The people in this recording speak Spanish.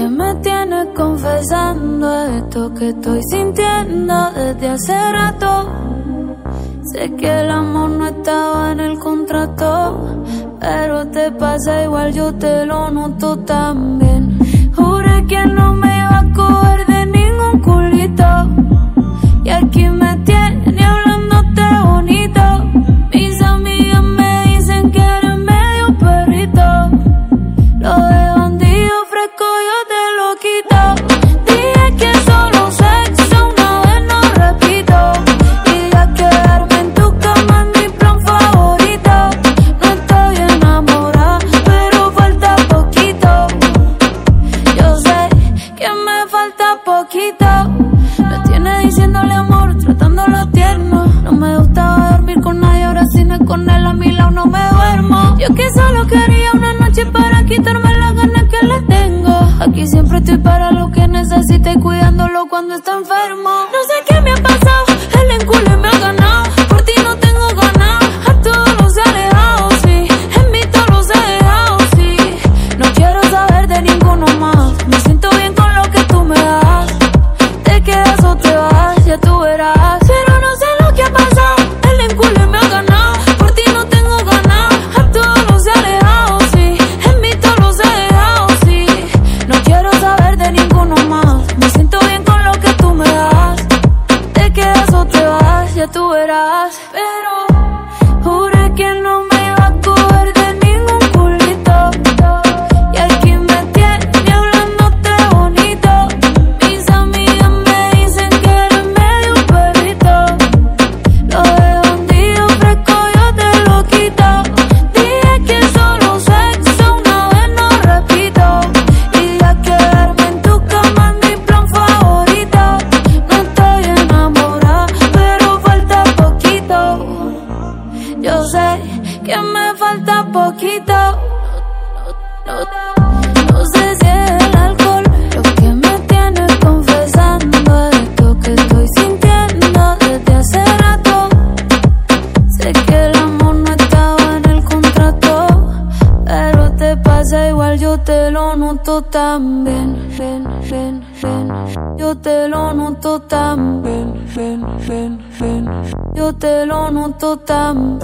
que me tienes confesando esto que estoy sintiendo desde hace rato. Sé que el amor no estaba en el contrato, pero te pasa igual, yo te lo noto también. Juré que no me iba a coger de ningún culito, y aquí me poquito. Me tiene diciéndole amor, tratándolo tierno. No me gustaba dormir con nadie, ahora si no es con él a mi lado no me duermo. Yo que solo quería una noche para quitarme las ganas que le tengo. Aquí siempre estoy para lo que necesite cuidándolo cuando está enfermo. No sé qué ya tú verás. Pero poquito. No sé si es el alcohol lo que me tiene confesando esto que estoy sintiendo desde hace rato. Sé que el amor no estaba en el contrato, pero te pasa igual, yo te lo noto también. Ven, ven, ven. Yo te lo noto también. Ven, ven, ven. Yo te lo noto también.